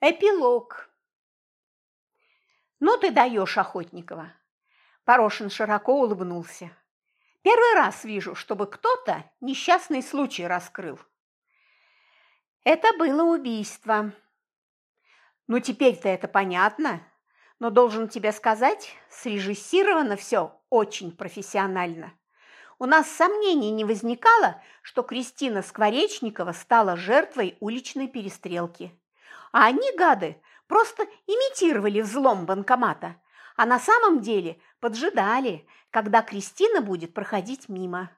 Эпилог. «Ну ты даешь, Охотникова!» Порошин широко улыбнулся. «Первый раз вижу, чтобы кто-то несчастный случай раскрыл». «Это было убийство». «Ну теперь-то это понятно, но должен тебе сказать, срежиссировано все очень профессионально. У нас сомнений не возникало, что Кристина Скворечникова стала жертвой уличной перестрелки. А они, гады, просто имитировали взлом банкомата, а на самом деле поджидали, когда Кристина будет проходить мимо.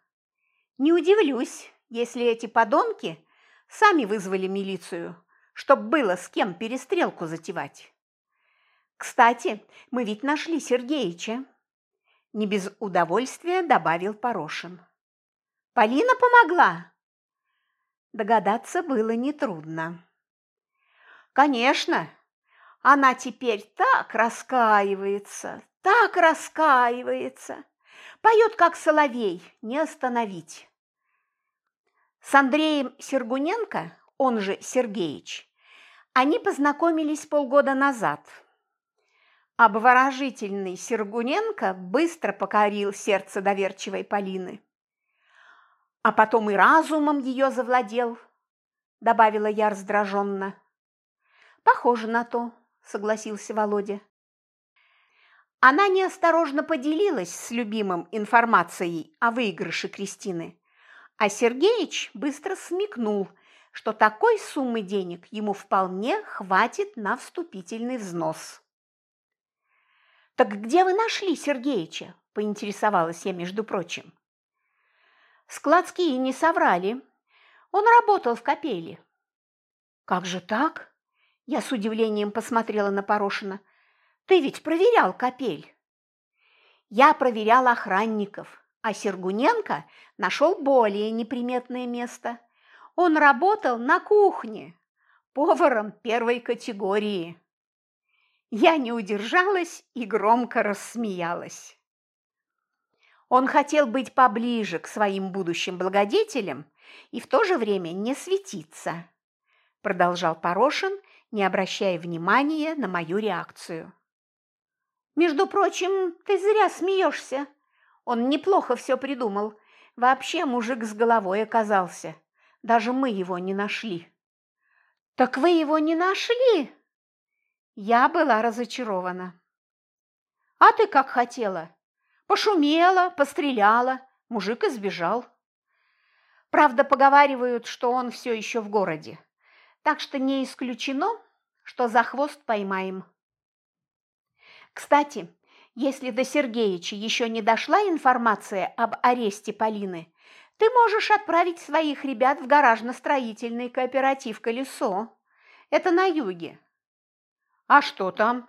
Не удивлюсь, если эти подонки сами вызвали милицию, чтобы было с кем перестрелку затевать. Кстати, мы ведь нашли Сергеича. Не без удовольствия добавил Порошин. Полина помогла? Догадаться было нетрудно. Конечно, она теперь так раскаивается, так раскаивается. Поет, как соловей, не остановить. С Андреем Сергуненко, он же Сергеич, они познакомились полгода назад. Обворожительный Сергуненко быстро покорил сердце доверчивой Полины. А потом и разумом ее завладел, добавила я раздраженно. Похоже на то, согласился Володя. Она неосторожно поделилась с любимым информацией о выигрыше Кристины, а Сергеич быстро смекнул, что такой суммы денег ему вполне хватит на вступительный взнос. «Так где вы нашли Сергеича?» – поинтересовалась я, между прочим. Складские не соврали. Он работал в капеле. «Как же так?» Я с удивлением посмотрела на Порошина. «Ты ведь проверял капель?» «Я проверял охранников, а Сергуненко нашел более неприметное место. Он работал на кухне, поваром первой категории». Я не удержалась и громко рассмеялась. Он хотел быть поближе к своим будущим благодетелям и в то же время не светиться, продолжал Порошин не обращая внимания на мою реакцию. «Между прочим, ты зря смеешься. Он неплохо все придумал. Вообще мужик с головой оказался. Даже мы его не нашли». «Так вы его не нашли?» Я была разочарована. «А ты как хотела? Пошумела, постреляла, мужик избежал. Правда, поговаривают, что он все еще в городе так что не исключено, что за хвост поймаем. Кстати, если до Сергеича еще не дошла информация об аресте Полины, ты можешь отправить своих ребят в гаражно-строительный кооператив «Колесо». Это на юге. А что там?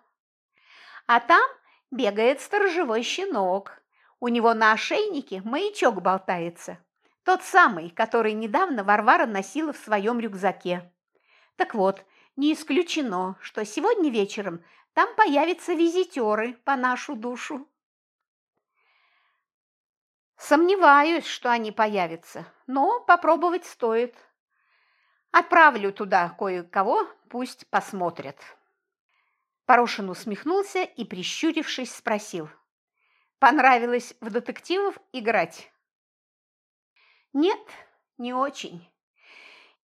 А там бегает сторожевой щенок. У него на ошейнике маячок болтается. Тот самый, который недавно Варвара носила в своем рюкзаке. Так вот, не исключено, что сегодня вечером там появятся визитеры по нашу душу. Сомневаюсь, что они появятся, но попробовать стоит. Отправлю туда кое-кого, пусть посмотрят. Порошин усмехнулся и, прищурившись, спросил. Понравилось в детективов играть? Нет, не очень.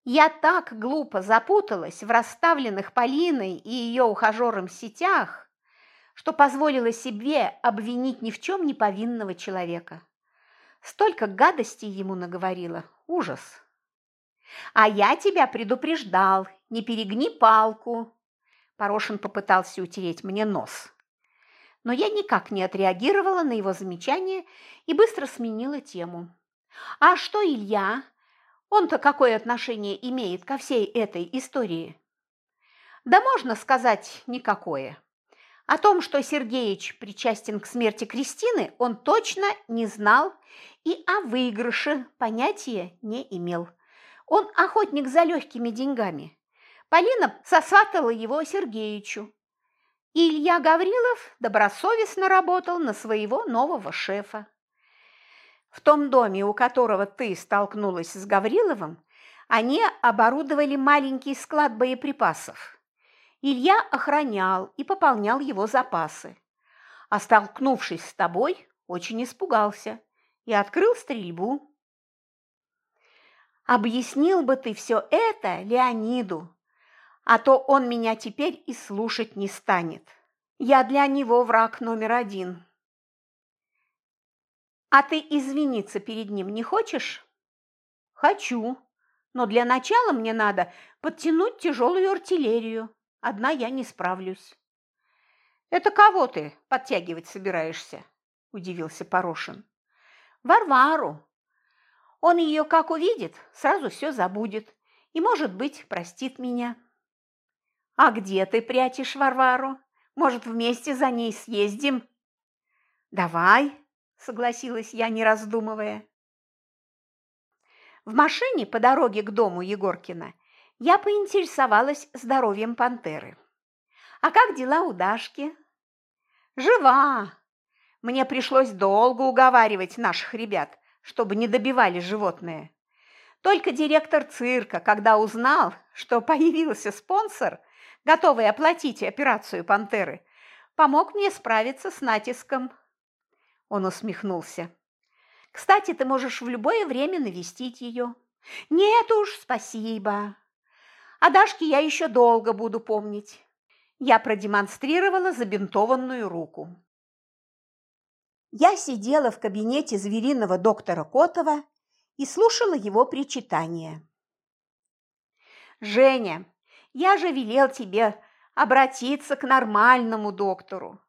Я так глупо запуталась в расставленных Полиной и ее ухажером сетях, что позволила себе обвинить ни в чем не повинного человека. Столько гадостей ему наговорила. Ужас. А я тебя предупреждал, не перегни палку. Порошин попытался утереть мне нос. Но я никак не отреагировала на его замечание и быстро сменила тему. А что Илья? Он-то какое отношение имеет ко всей этой истории? Да можно сказать, никакое. О том, что Сергеич причастен к смерти Кристины, он точно не знал и о выигрыше понятия не имел. Он охотник за легкими деньгами. Полина сосватала его Сергеичу. Илья Гаврилов добросовестно работал на своего нового шефа. В том доме, у которого ты столкнулась с Гавриловым, они оборудовали маленький склад боеприпасов. Илья охранял и пополнял его запасы. А столкнувшись с тобой, очень испугался и открыл стрельбу. Объяснил бы ты все это Леониду, а то он меня теперь и слушать не станет. Я для него враг номер один. А ты извиниться перед ним не хочешь? Хочу, но для начала мне надо подтянуть тяжелую артиллерию. Одна я не справлюсь. Это кого ты подтягивать собираешься? Удивился Порошин. Варвару. Он ее как увидит, сразу все забудет и, может быть, простит меня. А где ты прячешь Варвару? Может, вместе за ней съездим? Давай, согласилась я, не раздумывая. В машине по дороге к дому Егоркина я поинтересовалась здоровьем пантеры. «А как дела у Дашки?» «Жива!» Мне пришлось долго уговаривать наших ребят, чтобы не добивали животное. Только директор цирка, когда узнал, что появился спонсор, готовый оплатить операцию пантеры, помог мне справиться с натиском. Он усмехнулся. Кстати, ты можешь в любое время навестить ее. Нет уж, спасибо. О Дашке я еще долго буду помнить. Я продемонстрировала забинтованную руку. Я сидела в кабинете звериного доктора Котова и слушала его причитания. «Женя, я же велел тебе обратиться к нормальному доктору».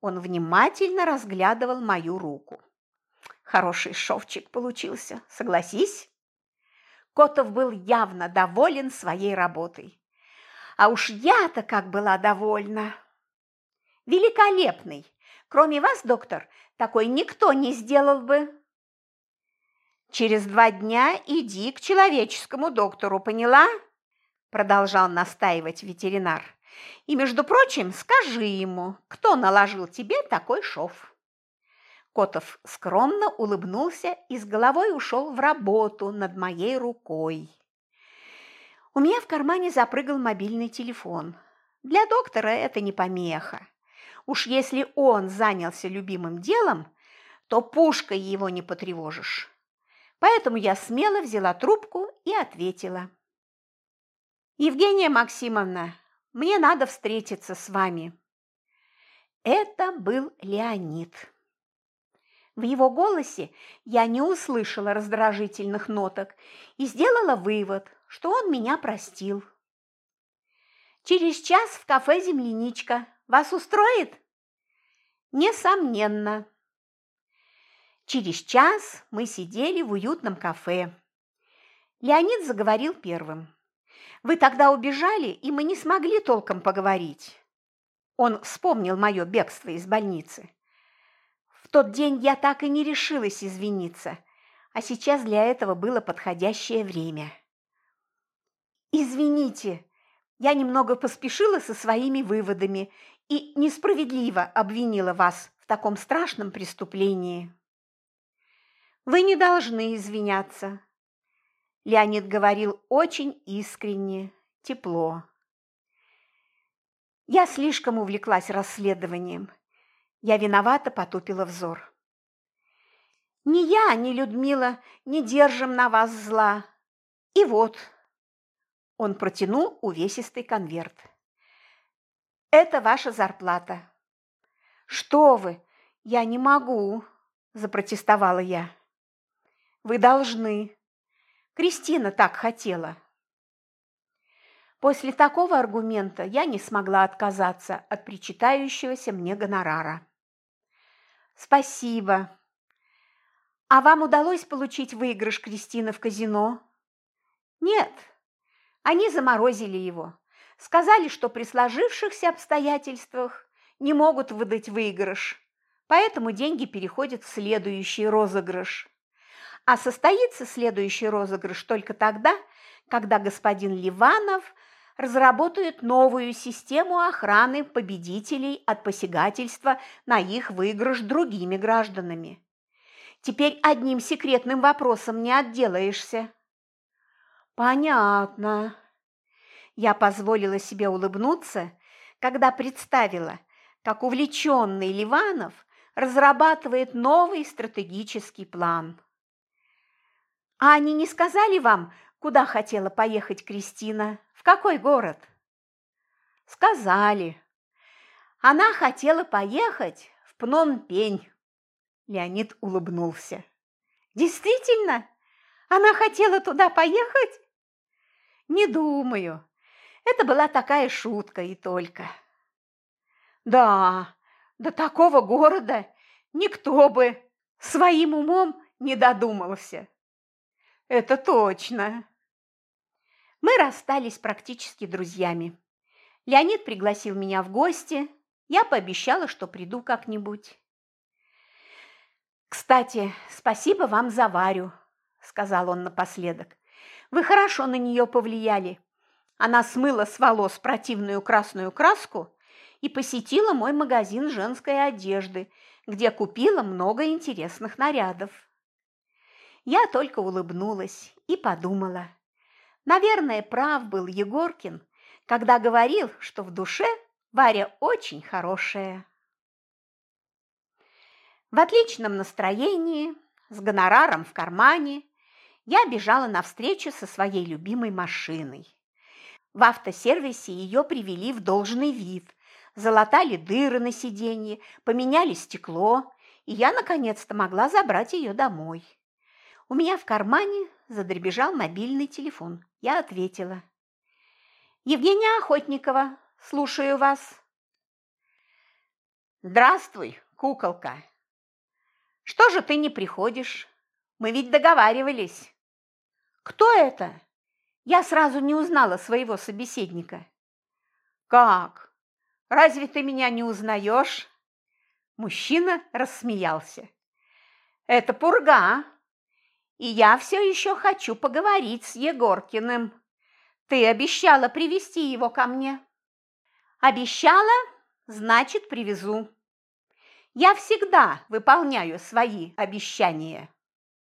Он внимательно разглядывал мою руку. Хороший шовчик получился, согласись? Котов был явно доволен своей работой. А уж я-то как была довольна. Великолепный. Кроме вас, доктор, такой никто не сделал бы. Через два дня иди к человеческому доктору, поняла? Продолжал настаивать ветеринар. И, между прочим, скажи ему, кто наложил тебе такой шов. Котов скромно улыбнулся и с головой ушел в работу над моей рукой. У меня в кармане запрыгал мобильный телефон. Для доктора это не помеха. Уж если он занялся любимым делом, то пушкой его не потревожишь. Поэтому я смело взяла трубку и ответила. «Евгения Максимовна, мне надо встретиться с вами». Это был Леонид. В его голосе я не услышала раздражительных ноток и сделала вывод, что он меня простил. «Через час в кафе «Земляничка». Вас устроит?» «Несомненно». Через час мы сидели в уютном кафе. Леонид заговорил первым. «Вы тогда убежали, и мы не смогли толком поговорить». Он вспомнил мое бегство из больницы. В тот день я так и не решилась извиниться, а сейчас для этого было подходящее время. «Извините, я немного поспешила со своими выводами и несправедливо обвинила вас в таком страшном преступлении». «Вы не должны извиняться», – Леонид говорил очень искренне, тепло. Я слишком увлеклась расследованием я виновато потупила взор. Ни я, ни Людмила не держим на вас зла. И вот, он протянул увесистый конверт. Это ваша зарплата. Что вы? Я не могу, запротестовала я. Вы должны. Кристина так хотела. После такого аргумента я не смогла отказаться от причитающегося мне гонорара. Спасибо. А вам удалось получить выигрыш Кристины в казино? Нет. Они заморозили его. Сказали, что при сложившихся обстоятельствах не могут выдать выигрыш. Поэтому деньги переходят в следующий розыгрыш. А состоится следующий розыгрыш только тогда, когда господин Ливанов разработают новую систему охраны победителей от посягательства на их выигрыш другими гражданами. Теперь одним секретным вопросом не отделаешься. Понятно. Я позволила себе улыбнуться, когда представила, как увлеченный Ливанов разрабатывает новый стратегический план. «А они не сказали вам, куда хотела поехать Кристина? В какой город?» «Сказали. Она хотела поехать в Пномпень». Леонид улыбнулся. «Действительно? Она хотела туда поехать?» «Не думаю. Это была такая шутка и только». «Да, до такого города никто бы своим умом не додумался». «Это точно». Мы расстались практически друзьями. Леонид пригласил меня в гости, я пообещала, что приду как-нибудь. «Кстати, спасибо вам за Варю», – сказал он напоследок. «Вы хорошо на нее повлияли. Она смыла с волос противную красную краску и посетила мой магазин женской одежды, где купила много интересных нарядов. Я только улыбнулась и подумала. Наверное, прав был Егоркин, когда говорил, что в душе Варя очень хорошая. В отличном настроении, с гонораром в кармане, я бежала навстречу со своей любимой машиной. В автосервисе ее привели в должный вид, залатали дыры на сиденье, поменяли стекло, и я наконец-то могла забрать ее домой. У меня в кармане задребежал мобильный телефон. Я ответила. «Евгения Охотникова, слушаю вас». «Здравствуй, куколка. Что же ты не приходишь? Мы ведь договаривались». «Кто это?» Я сразу не узнала своего собеседника. «Как? Разве ты меня не узнаешь?» Мужчина рассмеялся. «Это пурга, и я все еще хочу поговорить с Егоркиным. Ты обещала привести его ко мне?» «Обещала, значит, привезу. Я всегда выполняю свои обещания».